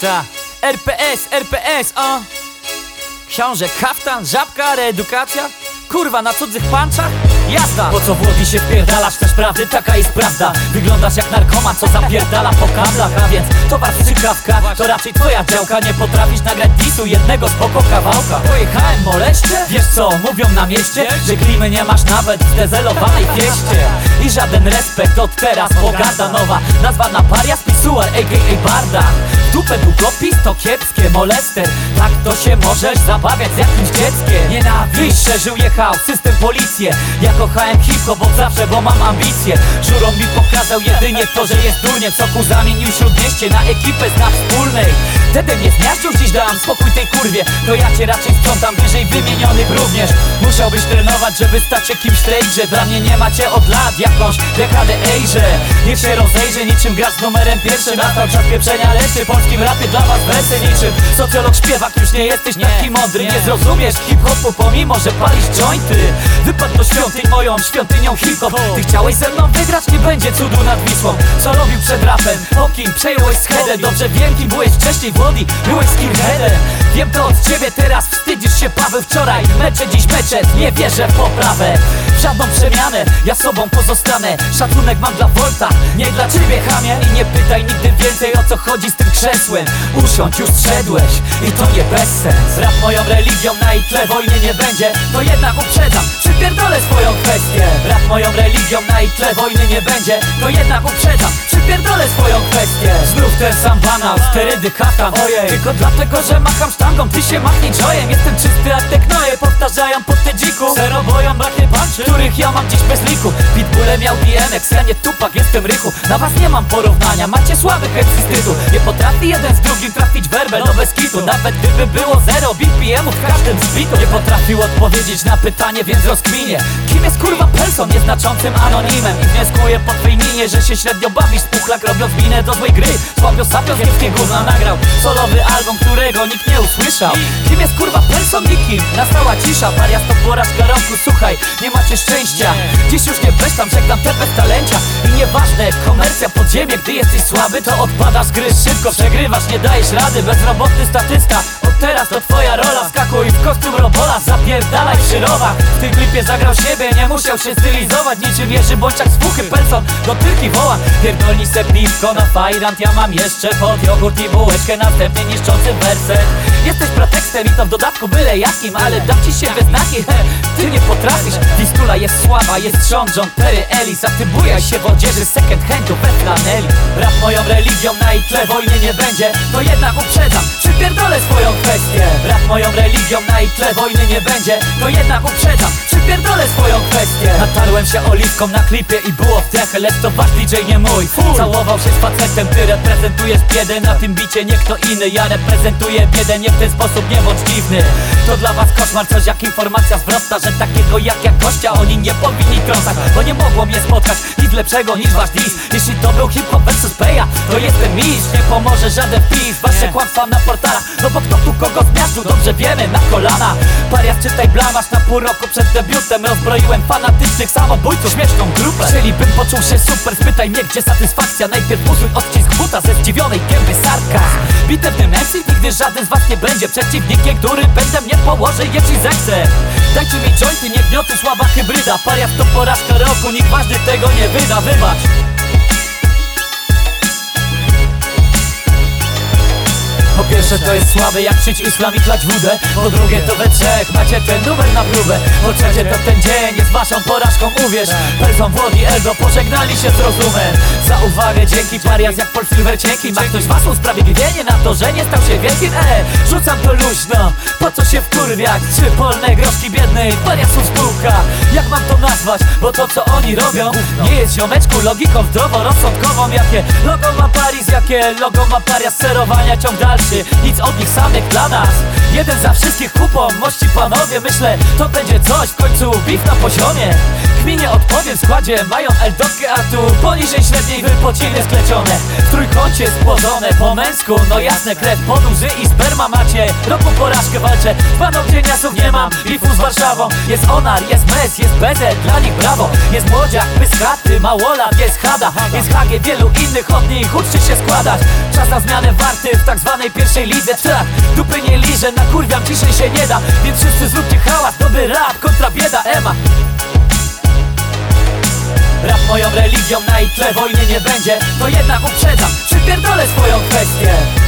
Ta, RPS, RPS, o Książę, kaftan, żabka, reedukacja Kurwa, na cudzych panczach? Jazda! Po co w Łodzi się wpierdalasz? Też prawdy, taka jest prawda Wyglądasz jak narkoman, co zapierdala po kablach A więc towar w strzykawkach To raczej twoja działka Nie potrafisz nagrać disu jednego spoko kawałka Pojechałem moleście? Wiesz co, mówią na mieście Że klimy nie masz nawet w dezelowanej fieście I żaden respekt od teraz Pogarda nowa, nazwa na paria Spisuar, a.k.a. Barda dupę długopis to kiepskie molester Tak to się możesz zabawiać z jakimś dzieckiem. Nienawiść szerzył jechał system policję. Ja kochałem hip-hop zawsze, bo mam ambicje. Żurą mi pokazał jedynie to, że jest durnie. Soku zamienił śródmieście na ekipę z wspólnej. Wtedy mnie zmiażdżył, dziś dałam spokój tej kurwie. To ja cię raczej sprzątam wyżej wymienionych również. Musiałbyś trenować, żeby stać się kimś że Dla mnie nie macie od lat jakąś dekadę ejże Niech się rozejrzy niczym gra z numerem pierwszym. Nastał czas pieprzenia leszy polskim rapie dla was wersy niczym. Socjolog śpiewak, już nie jesteś taki mądry. Nie zrozumiesz hip-hopu pomimo, że palisz jointy. Wypadł do świątyń moją świątynią hip-hop. Ty chciałeś ze mną wygrać, nie będzie cudu nad Wisłą. Co robił przed rapem? O kim przejąłeś schedę? Dobrze wiem kim byłeś wcześniej w Łodzi Byłeś skinheadem. Wiem to od ciebie teraz Wstydzisz się Wczoraj Mecze dziś mecze. Nie wierzę w poprawę. W żadną przemianę Ja sobą pozostanę. Szacunek mam dla Volta Nie dla ciebie chamie. I nie pytaj nigdy więcej o co chodzi z tym krzesłem. Usiądź już zszedłeś I to nie bez sens. Rap moją religią na ich tle wojny nie będzie. To jednak uprzedzam Przypierdolę swoją kwestię. Rap moją religią na ich tle wojny nie będzie. To jednak uprzedzam Przypierdolę swoją kwestię. Znów ten sam banał Sterydy katan Ojej. Tylko dlatego, że macham sztangą Ty się machnij jojem Jestem czysty te knoje Powtarzają pod te dziku. Zero boją braknie panczy Których ja mam dziś bez liku. Pitbulle miał BMX Ja nie tupak, jestem rychu. Na was nie mam porównania Macie słaby head z Nie potrafi jeden z drugim trafić werbel No bez kitu Nawet gdyby było zero BPM-ów w każdym zbitu. Nie potrafił odpowiedzieć na pytanie, więc rozkminie. Kim jest kurwa person nieznaczącym anonimem? I wnioskuję po twej minie, że się średnio bawisz Puchlak robiąc minę do złej gry. Słabio sapio z kiepskie gówno nagrał. Solowy album, którego nikt nie usłyszał. Kim jest kurwa person Nastała cisza, parias to porażka roku Słuchaj, nie macie szczęścia. Dziś już nie tam, żegnam te bez talencia I nieważne, komercja podziemie Gdy jesteś słaby, to odpadasz gry. Szybko Przegrywasz, nie dajesz rady, bezrobotny statysta Od teraz to twoja rola. Skakuj w kostium robola, zapierdalaj w szyrowach. W tym klipie zagrał siebie, nie musiał się stylizować. Niczym Jerzy Bączak z puchy, person do tylki woła. Pierdolni se piwko na fajrant, ja mam jeszcze pod jogurt i bułeczkę Następnie niszczący werset. Jesteś pretekstem i to w dodatku byle Ale dam ci się we znaki, he, ty nie potrafisz Wistula jest słaba, jest rząd John Terry Ellis. A ty bujaj się w odzieży second handu we flaneli. Rap moją religią, na ich tle wojny nie będzie To jednak uprzedzam, przypierdolę swoją kwestię. Moją religią, na ich tle wojny nie będzie To jednak uprzedzam, przypierdolę swoją kwestię. Natarłem się oliwką na klipie i było w trechę Lecz to wasz DJ nie mój. Całował się z facetem, ty reprezentujesz biedę Na tym bicie nie kto inny, ja reprezentuję biedę Nie w ten sposób, nie bądź dziwny. To dla was koszmar, coś jak informacja zwrotna Że takiego jak ja gościa oni nie powinni trącać Bo nie mogło mnie spotkać nic lepszego niż wasz dis Jeśli to był hip-hop versus Peja, to jestem mistrz. Nie pomoże żaden wpis, wasze kłamstwa na portalach. No bo kto tu kogo zmiażdżył, dobrze wiemy, na kolana. Parias czytaj blamasz na pół roku przed debiutem Rozbroiłem fanatycznych samobójców, śmieszną grupę. Jeżeli bym poczuł się super, spytaj mnie gdzie satysfakcja. Najpierw usuń odcisk buta ze zdziwionej gęby sarkazm Bitewny MC nigdy żaden z was nie będzie Przeciwnikiem, który będę mnie położy, jeśli zechce. Dajcie mi jointy, nie gnioty, słaba hybryda. Parias to porażka roku, nikt ważny tego nie wyda, wybacz Po pierwsze to jest słabe jak przyć islam i klać wódę. Po drugie to we trzech macie ten numer na próbę. Po trzecie to ten dzień jest waszą porażką uwierz. Person Włodzi Ego pożegnali się z rozumem. Za uwagę dzięki parias jak Paul Silver cienki Ma ktoś was usprawiedliwienie na to, że nie stał się wielkim? E, rzucam to luźno, po co się wkurwiać? Trzy polne groszki biednej, pariasów spółka nazwać? Bo to co oni robią Nie jest ziomeczku logiką zdroworozsądkową Jakie logo ma Paris, jakie logo ma parias Serowania ciąg dalszy nic od nich samych dla nas Jeden za wszystkich kupą, mości panowie Myślę, to będzie coś, w końcu. Bif na poziomie Kminie odpowiem w składzie, mają eldotkę, a tu poniżej średniej wypociny sklecione. W trójkącie spłodzone po męsku, no jasne krew, poduzy i sperma macie. Roku porażkę walczę, z paną cieniasów nie mam. Bifu z Warszawą, jest Onar, jest Mes, jest Beze, dla nich brawo. Jest Młodziak, Pyskaty, Małolat, jest Hada, jest Hagie, wielu innych od nich Uczcie się składać. Czas na zmianę warty w tak zwanej pierwszej lidze. Tak, dupy nie liżę, nakurwiam, ciszej się nie da Więc wszyscy zróbcie hałas, dobry rap kontra bieda Ema. Rap moją religią, na ich tle wojny nie będzie To jednak uprzedzam, przypierdolę swoją kwestię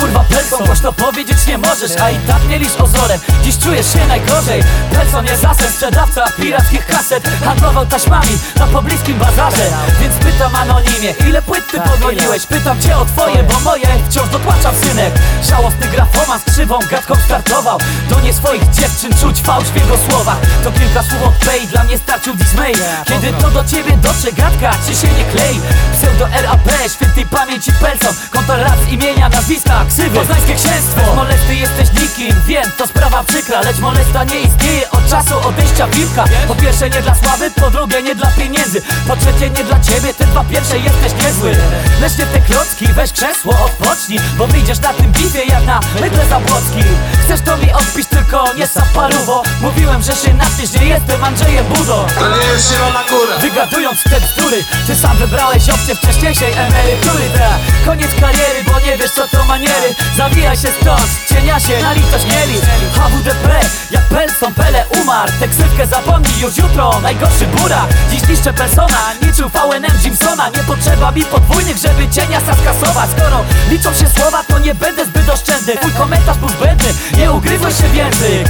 kurwa Pelson? Głośno powiedzieć nie możesz, a i tak mielisz ozorem Dziś czujesz się najgorzej. Pelson jest asem, sprzedawca pirackich kaset Handlował taśmami na pobliskim bazarze. Więc pytam anonimie, ile płyt ty pogoniłeś? Pytam cię o twoje, bo moje wciąż dopłaczam synek. Żałosny grafoman z krzywą gadką startował. Do nie swoich dziewczyn czuć fałsz w jego słowach. To kilka słów od Pay, dla mnie starczył dismay. Kiedy to do ciebie dotrze gadka, ci się nie klei Pseudo RAP, świętej pamięci Pelson z imienia, nazwiska, ksywy Poznańskie księstwo Bez molesty jesteś nikim, wiem, to sprawa przykra. Lecz molesta nie istnieje od czasu odejścia wilka. Po pierwsze nie dla sławy, po drugie nie dla pieniędzy. Po trzecie nie dla ciebie, te dwa pierwsze jesteś niezły. Lecz nie te klocki, weź krzesło, odpocznij Bo wyjdziesz na tym bifie jak na mydle zabłocki. Chcesz to mi odpisz, tylko nie saparuwo. Mówiłem, że się napisz, nie jestem Andrzejem Budo. To nie jest zielona góra Wygadując te bzdury Ty sam wybrałeś opcję wcześniejszej emerytury. Ta, Koniec kariery, bo nie wiesz co to maniery Zawijaj się stąd, cienia się, na litość mieli. HWDP, jak Pelson, Pele umarł. Tę ksywkę zapomnij już jutro, najgorszy bura Dziś niszczę persona, niczym VNM Jimsona Nie potrzeba mi podwójnych, żeby cienia skasować. Skoro liczą się słowa, to nie będę zbyt oszczędny. Twój komentarz był zbędny, nie ugryzłeś się w język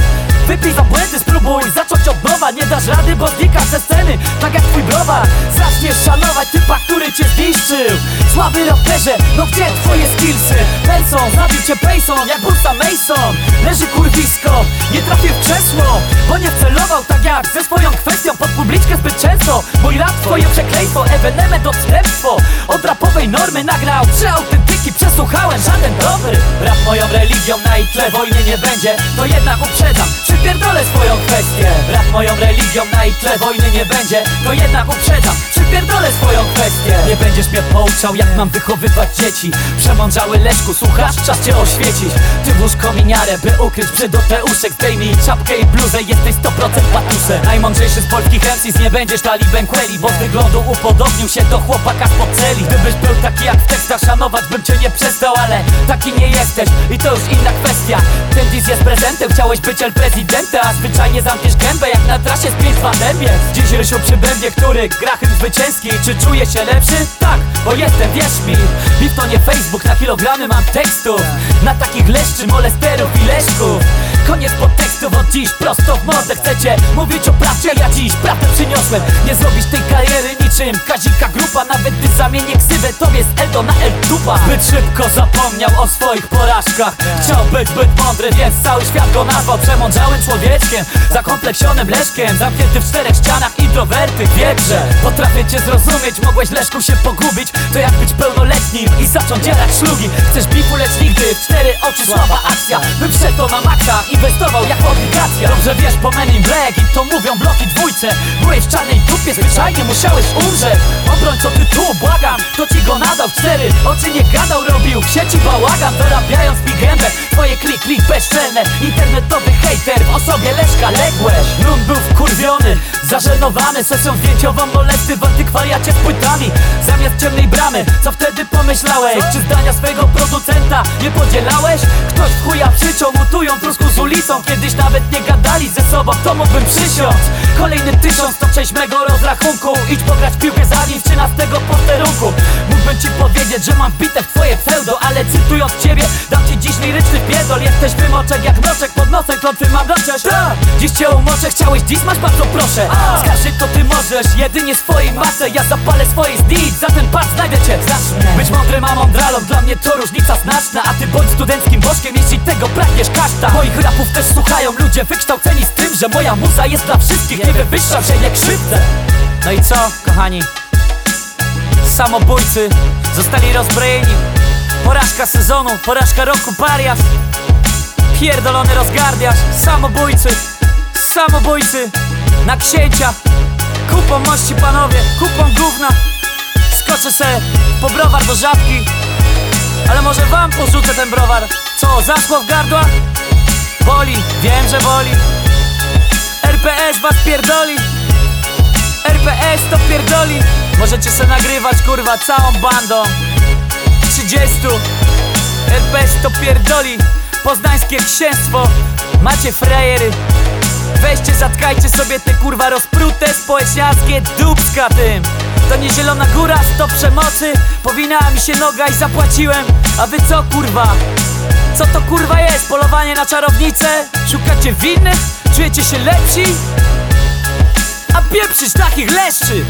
Wypij za błędy, spróbuj zacząć od nowa. Nie dasz rady, bo znikasz ze sceny Tak jak twój browar. Zaczniesz szanować typa, który cię zniszczył. Słaby raperze, no gdzie twoje skillsy? Pelson, zabił cię Payson, jak Bursa Mason. Leży kurwisko, nie trafię w krzesło Bo nie wcelował tak jak ze swoją kwestią Pod publiczkę zbyt często Mój rap twoje przekleństwo, ewenement odstępstwo Od rapowej normy nagrał trzy autentyki Przesłuchałem żaden dobry moją religią, na ich tle wojny nie będzie To jednak uprzedzam, przypierdolę swoją kwestię. Rap moją religią, na ich tle wojny nie będzie To jednak uprzedzam, przypierdolę swoją kwestię. Nie będziesz mnie pouczał jak mam wychowywać dzieci. Przemądrzały Leszku, słuchasz? Czas cię oświecić. Ty włóż kominiarę, by ukryć brzydoteuszek Zdejmij czapkę i bluzę, jesteś 100% patusem. Najmądrzejszy z polskich MCs, nie będziesz talibem Quelli Bo z wyglądu upodobnił się do chłopaka z celi Gdybyś był taki jak w tekstach, szanować bym cię nie przestał Ale taki nie jesteś i to już inna kwestia. Ten dis jest prezentem, chciałeś być el prezydenta A zwyczajnie zamkniesz gębę jak na trasie z 5 dębiec Dziś Rysiu przy bębie, który gra hymn zwycięski. Czy czuję się lepszy? Tak, bo jestem, wierz mi. Beef to nie Facebook, na kilogramy mam tekstów. Na takich leszczy, molesterów i leszków. Koniec podtekstów od dziś, prosto w mordę chcecie Mówić o prawdzie, ja dziś prawdę przyniosłem. Nie zrobisz tej kariery niczym. Kazika Grupa Nawet gdy zamienię ksywę, tobie z Eldo na El Dupa. Zbyt szybko zapomniał o swoich Chciał być zbyt mądry, więc cały świat go nazwał Przemądrzałym człowieczkiem, zakompleksionym leszkiem Zamknięty w czterech ścianach, introwerty, wieprze Potrafię cię zrozumieć, mogłeś Leszku się pogubić To jak być pełnoletnim i zacząć dzierać szlugi. Chcesz bifu, lecz nigdy w cztery oczy słaba akcja. Bym wszedł to na maksa, inwestował jak obligacja. Dobrze wiesz po Men in Black i to mówią bloki dwójce. Byłeś w czarnej dupie, zwyczajnie musiałeś umrzeć. Obrońco tytułu, błagam, to ci go nadał w cztery. Oczy nie gadał, robił w sieci bałagan Mi gębę, twoje klik, klik bezczelne Internetowy hejter w osobie Leszka Ległeś Nun był wkurwiony, zażenowany Sesją zdjęciową molesty w antykwariacie z płytami Czy zdania swojego producenta nie podzielałeś? Ktoś w chuja przyciął, mutują trusku z ulicą. Kiedyś nawet nie gadali ze sobą, to mógłbym przysiąc. Kolejny tysiąc to część mego rozrachunku. Idź pograć w piłkę za nim z 13 posterunku. Mógłbym ci powiedzieć, że mam bite w twoje pseudo Ale cytując ciebie, dam ci dziś liryczny pierdol. Jesteś wymoczek jak mroczek, pod nosem klątwy mam dotrzeć Tak, dziś cię umoczę, chciałeś dziś, masz bardzo proszę. Skarżyć to ty możesz, jedynie swojej masę Ja zapalę swoje zdjęć, za ten pas znajdę cię. Mnie Być mądrym, a mądralą, dla mnie to różnica znaczna. A ty bądź studenckim bożkiem, jeśli tego pragniesz kaszta. Moich rapów też słuchają ludzie wykształceni z tym Że moja muza jest dla wszystkich, nie wywyższam się, nie krzywdzę. No i co, kochani? Samobójcy zostali rozbrojeni. Porażka sezonu, porażka roku, parias Pierdolony rozgardiasz Samobójcy, samobójcy Na księcia. Kupą mości panowie, kupą gówna Skoczę se po browar do żabki. Ale może wam porzucę ten browar. Co, zaszło w gardła? Boli, wiem, że boli. RPS was pierdoli. RPS to pierdoli. Możecie se nagrywać kurwa całą bandą. 30 RPS to pierdoli. Poznańskie księstwo. Macie frajery Weźcie, zatkajcie sobie te kurwa rozprute społeczniackie dupska tym To nie zielona góra, stop przemocy Powinęła mi się noga i zapłaciłem A wy co kurwa? Co to kurwa jest? Polowanie na czarownicę? Szukacie winnych? Czujecie się lepsi? A pieprzyć takich leszczy